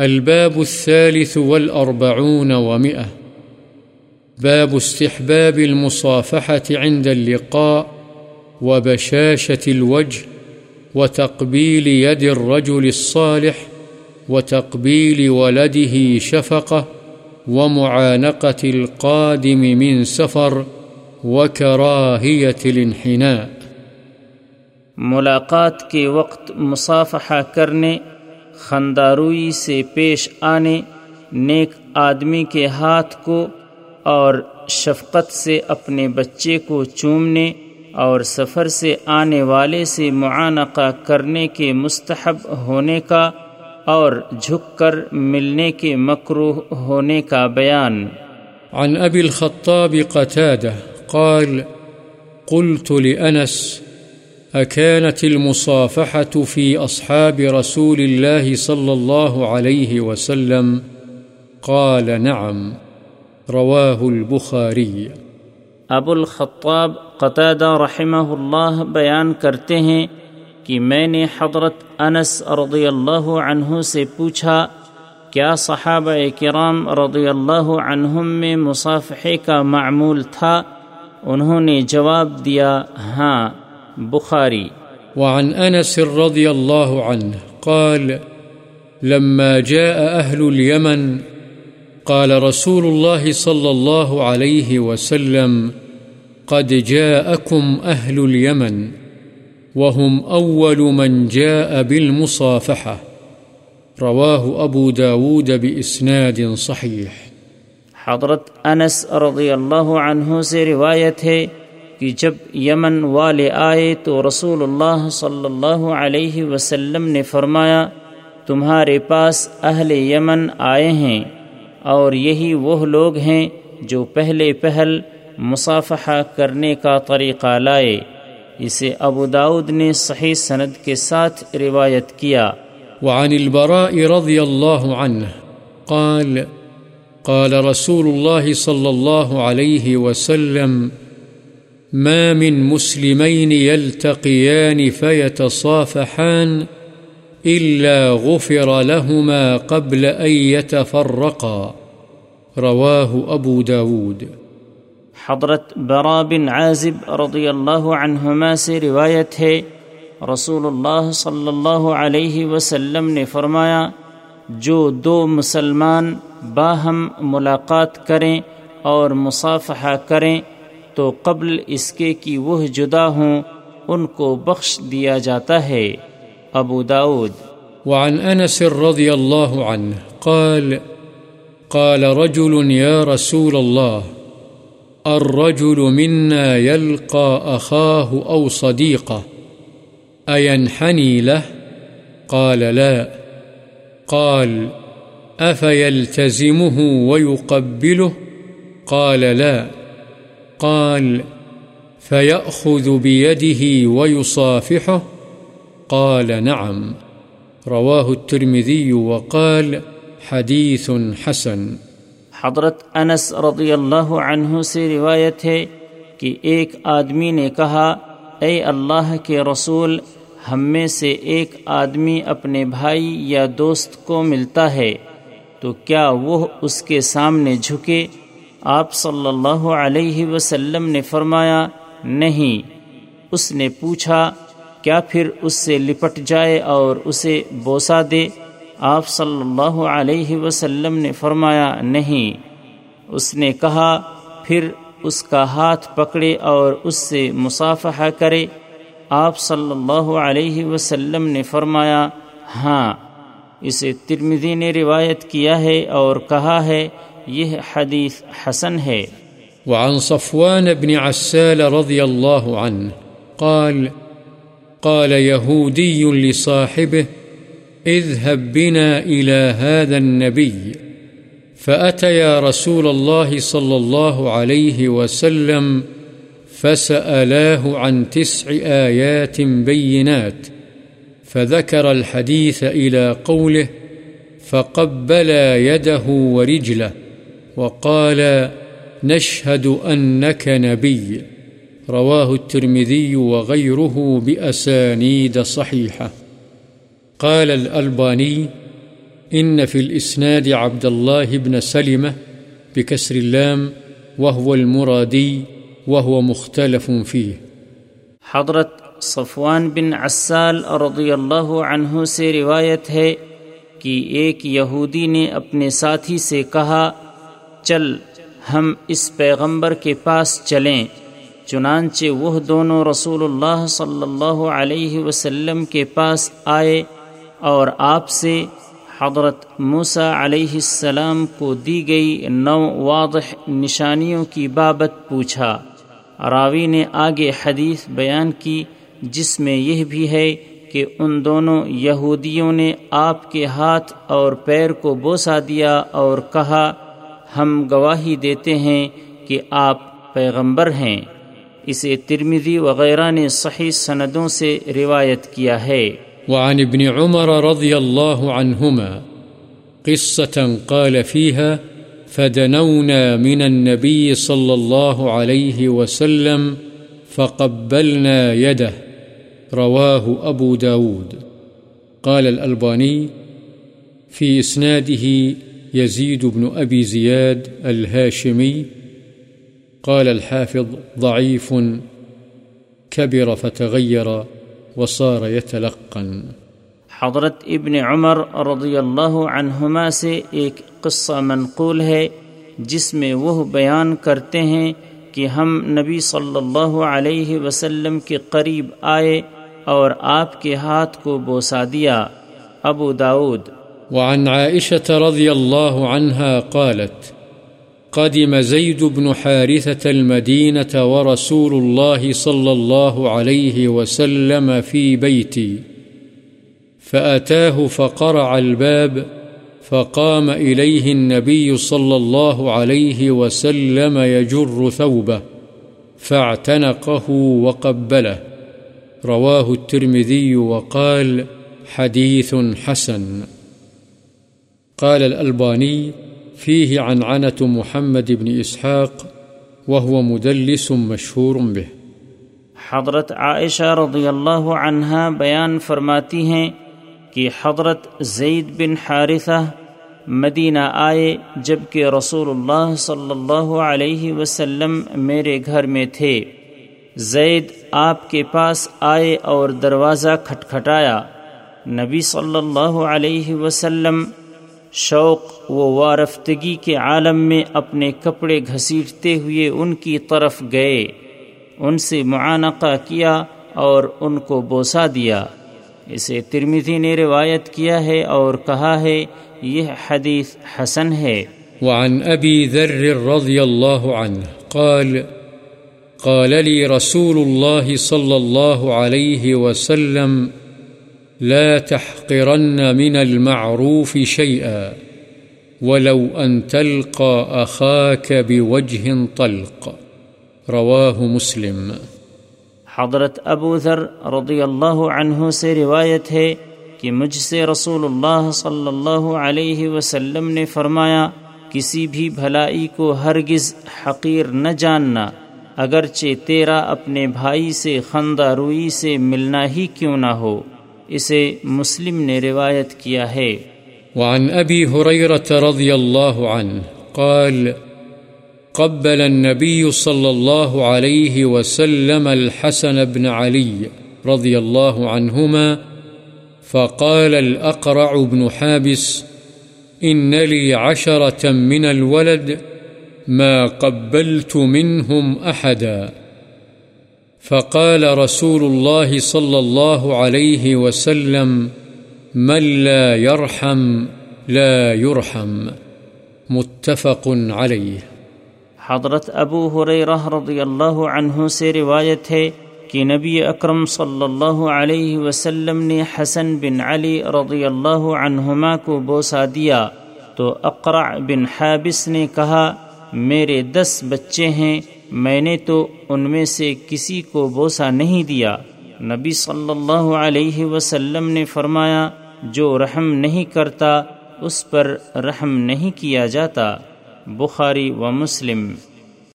الباب الثالث والأربعون ومئة. باب استحباب المصافحة عند اللقاء وبشاشة الوجه وتقبيل يد الرجل الصالح وتقبيل ولده شفقة ومعانقة القادم من سفر وكراهية الانحناء. ملاقات کے وقت مصافحہ کرنے خنداروئی سے پیش آنے، نیک آدمی کے ہاتھ کو اور شفقت سے اپنے بچے کو چومنے اور سفر سے آنے والے سے معانقہ کرنے کے مستحب ہونے کا اور جھک کر ملنے کے مکروح ہونے کا بیان۔ عن أبي الخطاب قتادة قال، قلت لأنس أكانت المصافحة في أصحاب رسول الله صلى الله عليه وسلم؟ قال نعم، رواه البخاري. ابو الخطاب قطادہ رحمہ اللہ بیان کرتے ہیں کہ میں نے حضرت انس رضی اللہ عنہ سے پوچھا، کیا صحابہ کرام رضی اللہ عنہم میں مصافحے کا معمول تھا؟ انہوں نے جواب دیا ہاں۔ بخاری۔ وعن أنس رضي الله عنه قال لما جاء أهل اليمن قال رسول الله صلى الله عليه وسلم قد جاءكم أهل اليمن وهم أول من جاء بالمصافحة رواه أبو داود بإسناد صحيح حضرت انس رضی اللہ عنہ سے روایت ہے کہ جب یمن والے آئے تو رسول اللہ صلی اللہ علیہ وسلم نے فرمایا، تمہارے پاس اہل یمن آئے ہیں اور یہی وہ لوگ ہیں جو پہلے پہل مصافحہ کرنے کا طریقہ لائے۔ اسے ابو داود نے صحیح سند کے ساتھ روایت کیا۔ وعن البراء رضي الله عنه قال قال رسول الله صلى الله عليه وسلم ما من مسلمين يلتقيان فيتصافحان إلا غفر لهما قبل أن يتفرقا. رواه أبو داود. حضرت برا بن عازب رضی اللہ عنہما سے روایت ہے، رسول اللہ صلی اللہ علیہ وسلم نے فرمایا، جو دو مسلمان باہم ملاقات کریں اور مصافحہ کریں تو قبل اس کے کہ وہ جدا ہوں، ان کو بخش دیا جاتا ہے۔ ابو داود وعن أنس رضي الله عنه قال قال رجل يا رسول الله الرجل منا يلقى أخاه أو صديقه أينحني له قال، لا۔ قال أفيلتزمه ويقبله قال، لا۔ قال، فيأخذ بيده ويصافحه؟ قال، نعم. رواه الترمذي وقال، حديث حسن. حضرت انس رضی اللہ عنہ سے روایت ہے کہ ایک آدمی نے کہا، اے اللہ کے رسول، ہم میں سے ایک آدمی اپنے بھائی یا دوست کو ملتا ہے، تو کیا وہ اس کے سامنے جھکے؟ آپ صلی اللہ علیہ وسلم نے فرمایا، نہیں۔ اس نے پوچھا، کیا پھر اس سے لپٹ جائے اور اسے بوسا دے؟ آپ صلی اللہ علیہ وسلم نے فرمایا، نہیں۔ اس نے کہا، پھر اس کا ہاتھ پکڑے اور اس سے مصافحہ کرے۔ آپ صلی اللہ علیہ وسلم نے فرمایا ہاں۔ اسے ترمذی نے روایت کیا ہے اور کہا ہے یہ حدیث حسن ہے۔ وعن صفوان بن عسال رضي الله عنه قال قال يهودي لصاحبه، اذهب بنا إلى هذا النبي فأتيا رسول الله صلى الله عليه وسلم، فسألاه عن تسع آيات بينات فذكر الحديث إلى قوله فقبلا يده ورجله۔ وقال نشهد أنك نبي. رواه الترمذي وغيره بأسانيد صحيحة. قال الألباني إن في الإسناد عبد الله بن سلمة بكسر اللام، وهو المرادي، وهو مختلف فيه. حضرت صفوان بن عسال رضی اللہ عنہ سے روایت ہے کہ ایک یہودی نے اپنے ساتھی سے کہا چل، ہم اس پیغمبر کے پاس چلیں۔ چنانچہ وہ دونوں رسول اللہ صلی اللہ علیہ وسلم کے پاس آئے اور آپ سے حضرت موسیٰ علیہ السلام کو دی گئی نو واضح نشانیوں کی بابت پوچھا۔ راوی نے آگے حدیث بیان کی، جس میں یہ بھی ہے کہ ان دونوں یہودیوں نے آپ کے ہاتھ اور پیر کو بوسا دیا اور کہا ہم گواہی دیتے ہیں کہ آپ پیغمبر ہیں۔ اسے ترمیدی وغیرہ نے صحیح سندوں سے روایت کیا ہے۔ وعن ابن عمر رضی اللہ عنہما قصة قال فيها فدنونا من النبي صلى الله عليه وسلم فقبلنا يده رواه أبو داود۔ قال الألباني في إسناده يزيد بن أبي زياد الهاشمي قال الحافظ ضعيف كبر فتغير وصار يتلقن حضرت ابن عمر رضی اللہ عنہما سے ایک قصہ منقول ہے جس میں وہ بیان کرتے ہیں کہ ہم نبی صلی اللہ علیہ وسلم کے قریب آئے اور آپ کے ہاتھ کو بوسا دیا۔ ابو داود وعن عائشة رضي الله عنها قالت قدم زيد بن حارثة المدينة ورسول الله صلى الله عليه وسلم في بيتي، فأتاه فقرع الباب فقام إليه النبي صلى الله عليه وسلم يجر ثوبه فاعتنقه وقبله. رواه الترمذي وقال حديث حسن. قال الألباني فيه عن عنة محمد بن إسحاق وهو مدلس مشهور به. حضرت عائشہ رضی اللہ عنہا بیان فرماتی ہیں کہ حضرت زید بن حارثہ مدینہ آئے جبکہ رسول اللہ صلی اللہ علیہ وسلم میرے گھر میں تھے۔ زید آپ کے پاس آئے اور دروازہ کھٹکھٹایا۔ نبی صلی اللہ علیہ وسلم شوق و وارفتگی کے عالم میں اپنے کپڑے گھسیٹتے ہوئے ان کی طرف گئے۔ ان سے معانقہ کیا اور ان کو بوسا دیا۔ اسے ترمیدی نے روایت کیا ہے اور کہا ہے، یہ حدیث حسن ہے۔ وعن ابی ذر رضی اللہ عنہ قال قال لي رسول الله صلى الله عليه وسلم لا تحقرن من المعروف شيئا ولو أن تلقى أخاك بوجه طلق. رواه مسلم. حضرت ابو ذر رضی اللہ عنہ سے روایت ہے کہ مجھ سے رسول اللہ صلی اللہ علیہ وسلم نے فرمایا، کسی بھی بھلائی کو ہرگز حقیر نہ جاننا، اگرچہ تیرا اپنے بھائی سے خندہ روئی سے ملنا ہی کیوں نہ ہو۔ اسے مسلم نے روایت کیا ہے۔ وعن ابی حریرت رضی اللہ عنہ قال، قبل النبي صلى الله عليه وسلم الحسن بن علي رضي الله عنهما فقال الأقرع بن حابس إن لي عشرة من الولد، ما قبلت منهم أحدا فقال رسول الله صلى الله عليه وسلم، من لا يرحم لا يرحم. متفق عليه. حضرت ابو حریرہ رضی اللہ عنہ سے روایت ہے کہ نبی اکرم صلی اللہ علیہ وسلم نے حسن بن علی رضی اللہ عنہما کو بوسا دیا۔ تو اقرع بن حابس نے کہا، میرے دس بچے ہیں میں نے تو ان میں سے کسی کو بوسہ نہیں دیا۔ نبی صلی اللہ علیہ وسلم نے فرمایا، جو رحم نہیں کرتا، اس پر رحم نہیں کیا جاتا۔ بخاری و مسلم۔